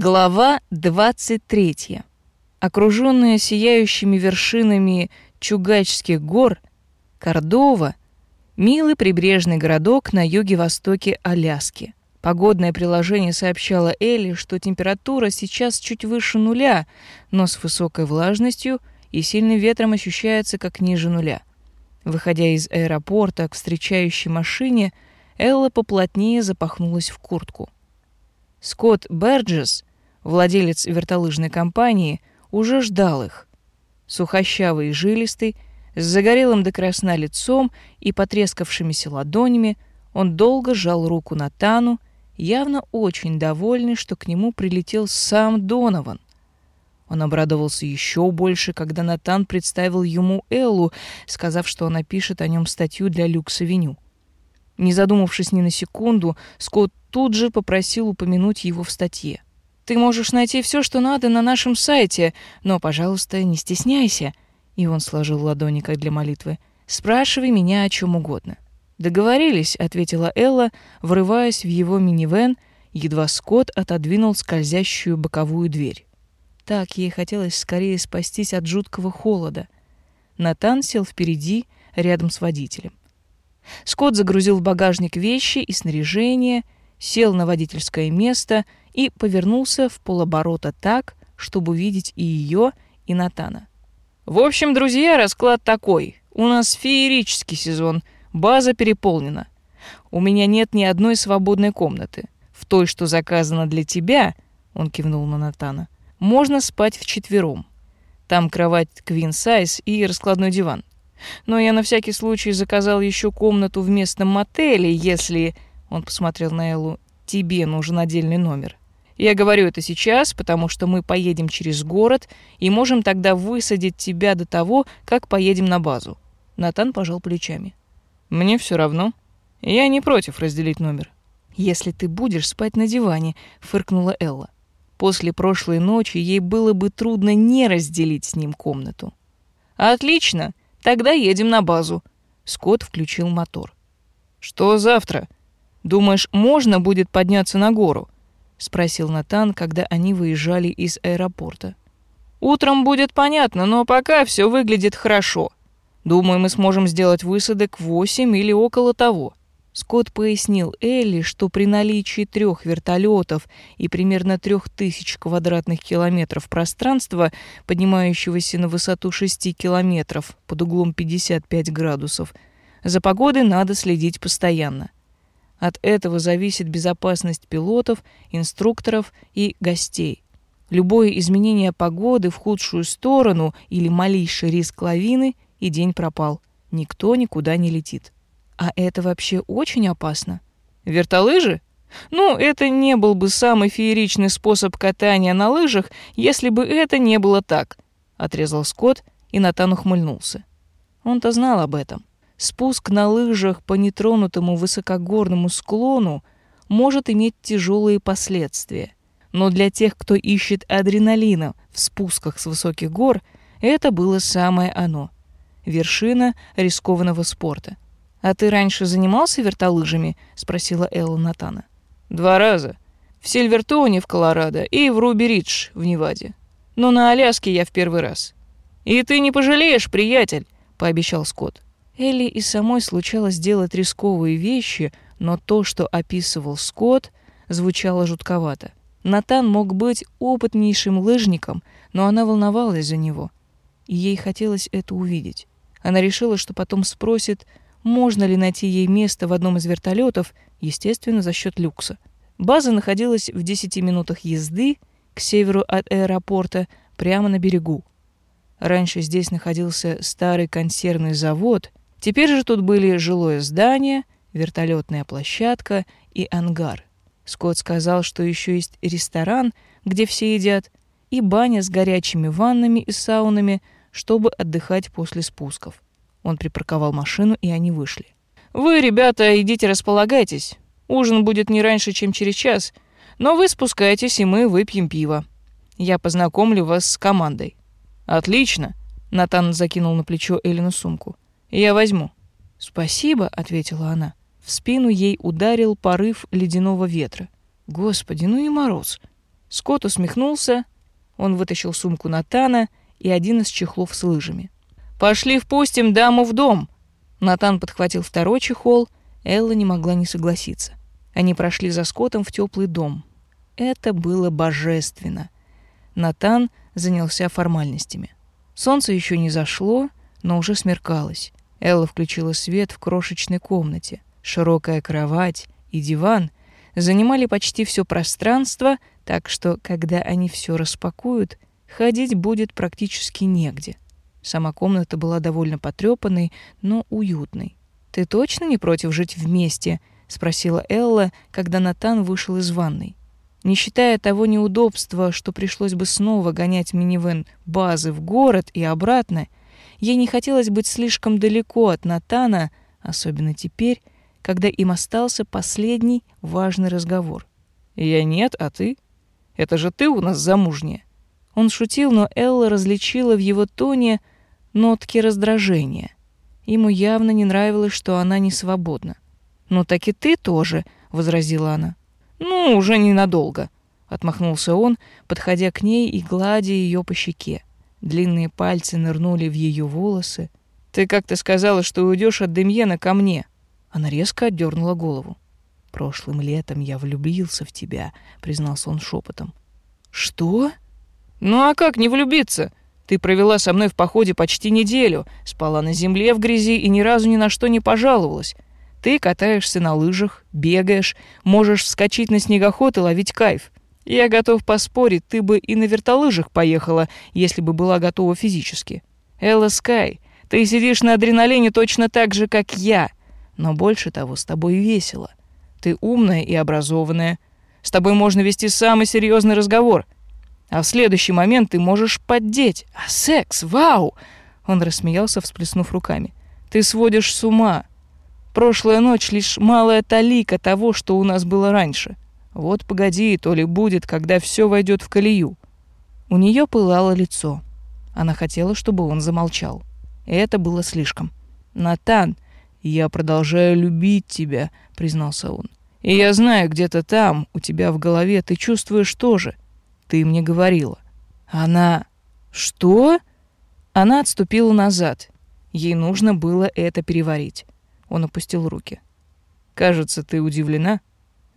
Глава 23. Окруженная сияющими вершинами Чугачских гор, Кордова — милый прибрежный городок на юге-востоке Аляски. Погодное приложение сообщало Элли, что температура сейчас чуть выше нуля, но с высокой влажностью и сильным ветром ощущается как ниже нуля. Выходя из аэропорта к встречающей машине, Элла поплотнее запахнулась в куртку. Скотт Берджес, владелец вертолыжной компании, уже ждал их. Сухощавый и жилистый, с загорелым до красна лицом и потрескавшимися ладонями, он долго жал руку Натану, явно очень довольный, что к нему прилетел сам Донован. Он обрадовался еще больше, когда Натан представил ему Эллу, сказав, что она пишет о нем статью для Люкс-авеню. Не задумавшись ни на секунду, Скотт тут же попросил упомянуть его в статье. «Ты можешь найти все, что надо на нашем сайте, но, пожалуйста, не стесняйся». И он сложил ладони, как для молитвы. «Спрашивай меня о чем угодно». «Договорились», — ответила Элла, врываясь в его минивэн, едва Скотт отодвинул скользящую боковую дверь. Так ей хотелось скорее спастись от жуткого холода. Натан сел впереди, рядом с водителем. Скотт загрузил в багажник вещи и снаряжение, сел на водительское место и повернулся в полоборота так, чтобы увидеть и ее, и Натана. «В общем, друзья, расклад такой. У нас феерический сезон, база переполнена. У меня нет ни одной свободной комнаты. В той, что заказана для тебя, — он кивнул на Натана, — можно спать вчетвером. Там кровать queen size и раскладной диван. Но я на всякий случай заказал еще комнату в местном мотеле, если, он посмотрел на Эллу, тебе нужен отдельный номер. Я говорю это сейчас, потому что мы поедем через город и можем тогда высадить тебя до того, как поедем на базу. Натан пожал плечами. Мне все равно. Я не против разделить номер. Если ты будешь спать на диване, фыркнула Элла. После прошлой ночи ей было бы трудно не разделить с ним комнату. «Отлично, тогда едем на базу». Скотт включил мотор. «Что завтра? Думаешь, можно будет подняться на гору?» — спросил Натан, когда они выезжали из аэропорта. «Утром будет понятно, но пока все выглядит хорошо. Думаю, мы сможем сделать высадок в восемь или около того. Скотт пояснил Элли, что при наличии трех вертолетов и примерно трех тысяч квадратных километров пространства, поднимающегося на высоту 6 километров под углом 55 градусов, за погодой надо следить постоянно. От этого зависит безопасность пилотов, инструкторов и гостей. Любое изменение погоды в худшую сторону или малейший риск лавины, и день пропал. Никто никуда не летит. А это вообще очень опасно. Вертолыжи? Ну, это не был бы самый фееричный способ катания на лыжах, если бы это не было так, отрезал Скотт, и Натан ухмыльнулся. Он-то знал об этом. Спуск на лыжах по нетронутому высокогорному склону может иметь тяжелые последствия. Но для тех, кто ищет адреналина в спусках с высоких гор, это было самое оно. Вершина рискованного спорта — «А ты раньше занимался вертолыжами?» — спросила Элла Натана. «Два раза. В Сильвертоне в Колорадо и в Руби-Ридж в Неваде. Но на Аляске я в первый раз». «И ты не пожалеешь, приятель», — пообещал Скотт. Элли и самой случалось делать рисковые вещи, но то, что описывал Скотт, звучало жутковато. Натан мог быть опытнейшим лыжником, но она волновалась за него, и ей хотелось это увидеть. Она решила, что потом спросит, можно ли найти ей место в одном из вертолетов, естественно, за счет люкса. База находилась в 10 минутах езды к северу от аэропорта, прямо на берегу. Раньше здесь находился старый консервный завод, теперь же тут были жилое здание, вертолетная площадка и ангар. Скотт сказал, что еще есть ресторан, где все едят, и баня с горячими ваннами и саунами, чтобы отдыхать после спусков. Он припарковал машину, и они вышли. «Вы, ребята, идите располагайтесь. Ужин будет не раньше, чем через час, но вы спускайтесь, и мы выпьем пиво. Я познакомлю вас с командой». «Отлично!» — Натан закинул на плечо Элину сумку. «Я возьму». «Спасибо», — ответила она. В спину ей ударил порыв ледяного ветра. «Господи, ну и мороз!» Скотт усмехнулся. Он вытащил сумку Натана и один из чехлов с лыжами. «Пошли впустим даму в дом!» Натан подхватил второй чехол. Элла не могла не согласиться. Они прошли за Скоттом в теплый дом. Это было божественно. Натан занялся формальностями. Солнце еще не зашло, но уже смеркалось. Элла включила свет в крошечной комнате. Широкая кровать и диван занимали почти все пространство, так что, когда они все распакуют, ходить будет практически негде. Сама комната была довольно потрепанной, но уютной. «Ты точно не против жить вместе?» — спросила Элла, когда Натан вышел из ванной. Не считая того неудобства, что пришлось бы снова гонять минивэн базы в город и обратно, ей не хотелось быть слишком далеко от Натана, особенно теперь, когда им остался последний важный разговор. «Я нет, а ты? Это же ты у нас замужняя». Он шутил, но Элла различила в его тоне нотки раздражения. Ему явно не нравилось, что она не свободна. «Ну так и ты тоже», — возразила она. «Ну, уже ненадолго», — отмахнулся он, подходя к ней и гладя ее по щеке. Длинные пальцы нырнули в ее волосы. «Ты как-то сказала, что уйдешь от Демьена ко мне». Она резко отдернула голову. «Прошлым летом я влюбился в тебя», — признался он шепотом. «Что?» «Ну а как не влюбиться? Ты провела со мной в походе почти неделю, спала на земле в грязи и ни разу ни на что не пожаловалась. Ты катаешься на лыжах, бегаешь, можешь вскочить на снегоход и ловить кайф. Я готов поспорить, ты бы и на вертолыжах поехала, если бы была готова физически. Элла Скай, ты сидишь на адреналине точно так же, как я. Но больше того, с тобой весело. Ты умная и образованная. С тобой можно вести самый серьезный разговор. А в следующий момент ты можешь поддеть. А секс, вау!» Он рассмеялся, всплеснув руками. «Ты сводишь с ума. Прошлая ночь лишь малая талика того, что у нас было раньше. Вот погоди, то ли будет, когда все войдет в колею. У нее пылало лицо. Она хотела, чтобы он замолчал. Это было слишком. «Натан, я продолжаю любить тебя», — признался он. «И я знаю, где-то там, у тебя в голове, ты чувствуешь тоже. Ты мне говорила». Она... «Что?» Она отступила назад. Ей нужно было это переварить. Он опустил руки. «Кажется, ты удивлена?»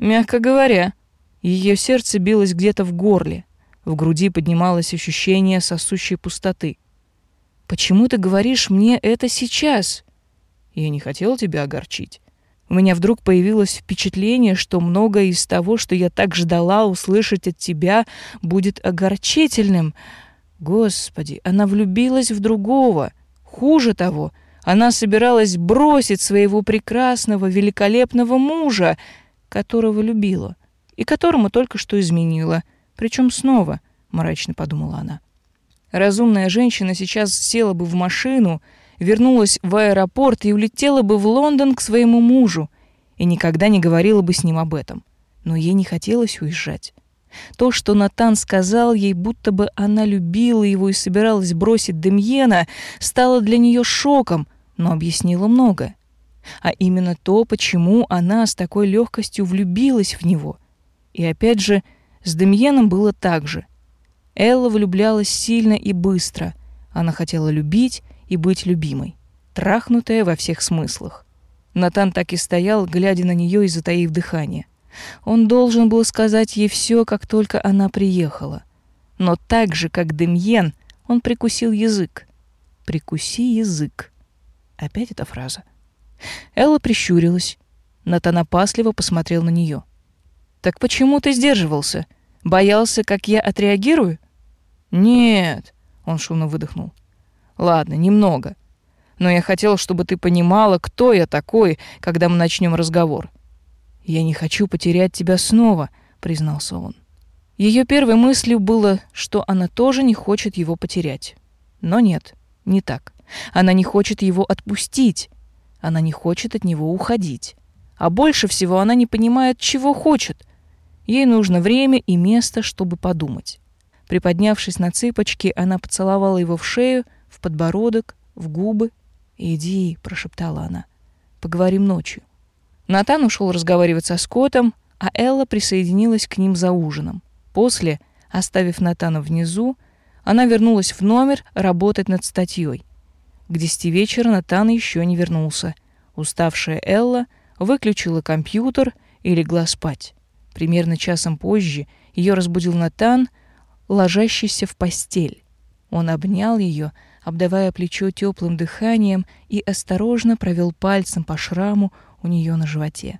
«Мягко говоря». Ее сердце билось где-то в горле. В груди поднималось ощущение сосущей пустоты. «Почему ты говоришь мне это сейчас?» «Я не хотел тебя огорчить. У меня вдруг появилось впечатление, что многое из того, что я так ждала услышать от тебя, будет огорчительным. Господи, она влюбилась в другого. Хуже того, она собиралась бросить своего прекрасного, великолепного мужа, которого любила и которому только что изменила, причем снова, мрачно подумала она. Разумная женщина сейчас села бы в машину, вернулась в аэропорт и улетела бы в Лондон к своему мужу и никогда не говорила бы с ним об этом. Но ей не хотелось уезжать. То, что Натан сказал ей, будто бы она любила его и собиралась бросить Демьена, стало для нее шоком, но объяснило многое. А именно то, почему она с такой легкостью влюбилась в него. И опять же, с Демьеном было так же. Элла влюблялась сильно и быстро. Она хотела любить и быть любимой, трахнутая во всех смыслах. Натан так и стоял, глядя на нее и затаив дыхание. Он должен был сказать ей все, как только она приехала. Но так же, как Демьен, он прикусил язык. «Прикуси язык». Опять эта фраза. Элла прищурилась. Натан опасливо посмотрел на нее. «Так почему ты сдерживался? Боялся, как я отреагирую?» «Нет», — он шумно выдохнул. «Ладно, немного. Но я хотел, чтобы ты понимала, кто я такой, когда мы начнем разговор. «Я не хочу потерять тебя снова», — признался он. Ее первой мыслью было, что она тоже не хочет его потерять. Но нет, не так. Она не хочет его отпустить. Она не хочет от него уходить. А больше всего она не понимает, чего хочет. Ей нужно время и место, чтобы подумать. Приподнявшись на цыпочки, она поцеловала его в шею, в подбородок, в губы. «Иди», — прошептала она, — «поговорим ночью». Натан ушел разговаривать со Скоттом, а Элла присоединилась к ним за ужином. После Оставив Натана внизу, она вернулась в номер работать над статьей. К десяти вечера Натан еще не вернулся. Уставшая Элла выключила компьютер и легла спать. Примерно часом позже ее разбудил Натан, ложащийся в постель. Он обнял ее, обдавая плечо теплым дыханием и осторожно провел пальцем по шраму у нее на животе.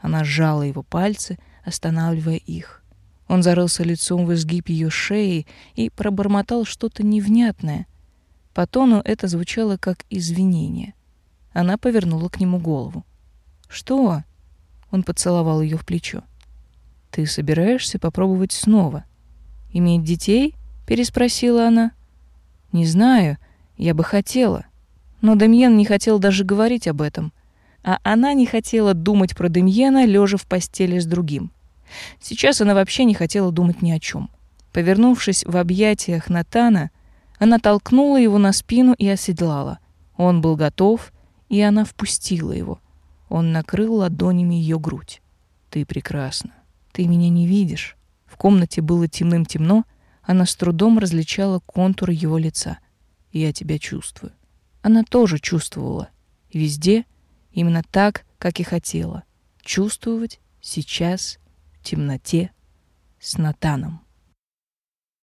Она сжала его пальцы, останавливая их. Он зарылся лицом в изгиб ее шеи и пробормотал что-то невнятное. По тону это звучало как извинение. Она повернула к нему голову. «Что?» Он поцеловал ее в плечо. «Ты собираешься попробовать снова? Иметь детей?» — переспросила она. «Не знаю, я бы хотела». Но Демьен не хотел даже говорить об этом, а она не хотела думать про Демьена, лежа в постели с другим. Сейчас она вообще не хотела думать ни о чем. Повернувшись в объятиях Натана, она толкнула его на спину и оседлала. Он был готов, и она впустила его. Он накрыл ладонями ее грудь. «Ты прекрасна. Ты меня не видишь». В комнате было темным-темно, она с трудом различала контуры его лица. «Я тебя чувствую». Она тоже чувствовала. Везде, именно так, как и хотела. Чувствовать сейчас, в темноте, с Натаном.